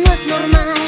no es normal.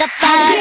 escapar.